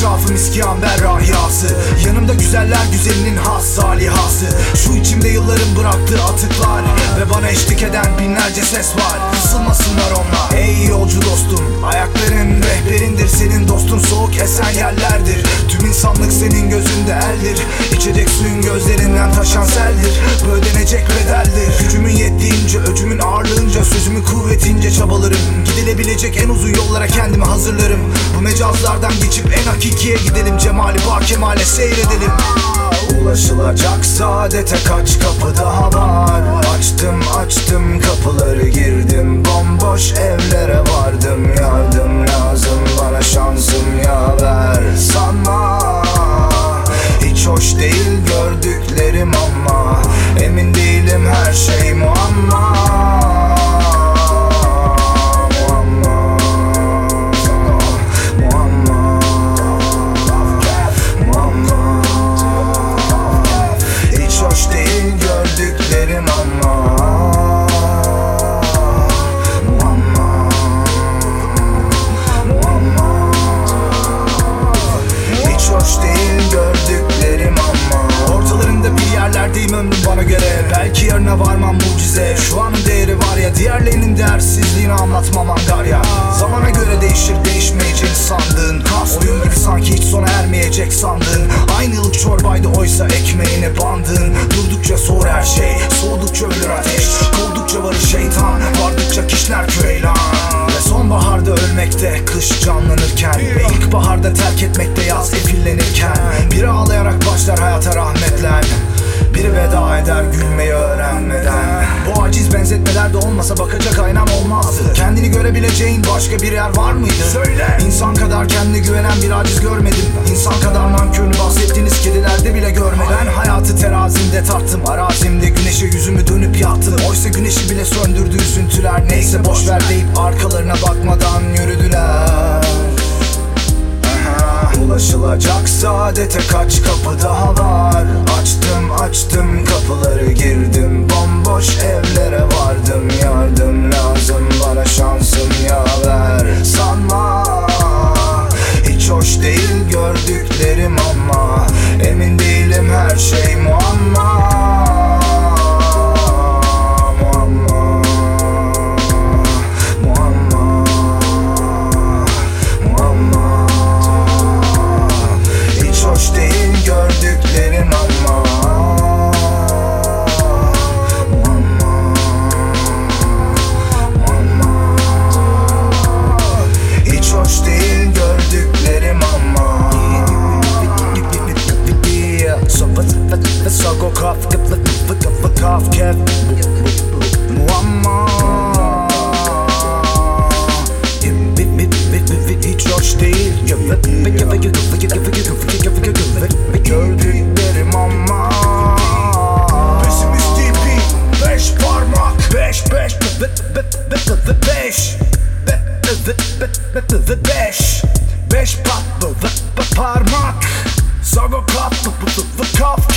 Etrafım iskiyan berrahiyası Yanımda güzeller güzelinin has salihası. Şu içimde yılların bıraktığı atıklar Ve bana eşlik eden binlerce ses var. Kısılmasınlar onlar. Ey yolcu dostum Ayakların rehberindir. Senin dostun Soğuk esen yerlerdir. Tüm insanlık senin gözünde eldir. İçecek suyun gözlerinden taşan seldir. Bu ödenecek bedeldir Gücümün yettiğince öcümün ağırlığınca Sözümün kuvvetince çabalarım Gidilebilecek en uzun yollara kendimi hazırlarım. Bu mecazlardan geçip en hakikiye gidelim. Cemali bar kemale seyredelim. Ulaşılacak saadete kaç kapı daha var? Açtım açtım kapıları girdim. Bomboş evlere vardım. Yardım lazım bana şansım yaver Sanma hiç hoş değil gördüklerim ama mucize Şu anın değeri var ya Diğerlerinin değersizliğini anlatmam angarya. Zamana göre değişir değişmeyeceğini sandığın. Oyun gibi sanki hiç sona ermeyecek sandığın. Aynı yıllık çorbaydı oysa ekmeğine bandın Durdukça soğur her şey Soğudukça ölür ateş. Kovdukça varır şeytan Vardıkça kişiler köylan Ve sonbaharda ölmekte Kış canlanırken. Ve ilkbaharda terk etmekte yaz efillenirken. Biri ağlayarak başlar hayata rahmetlen biri veda eder gülmeyi öğrenmeden olmasa bakacak aynam olmazdı. Kendini görebileceğin başka bir yer var mıydı? Söyle. İnsan kadar kendine güvenen bir aciz görmedim. İnsan kadar nankörünü bahsettiğiniz kedilerde bile görmedim. Ben hayatı terazimde tarttım. Arazimde güneşe yüzümü dönüp yattım Oysa güneşi bile söndürdü üzüntüler. Neyse boş ver. deyip arkalarına bakmadan yürüdüler. Aha, Ulaşılacak saadete kaç kapı daha var går kaf, vad, vad, vad, vad kaf, kev. Muamma Beş parmak Beş beş Beş Beş Beş pat parmak Sago kap Kaf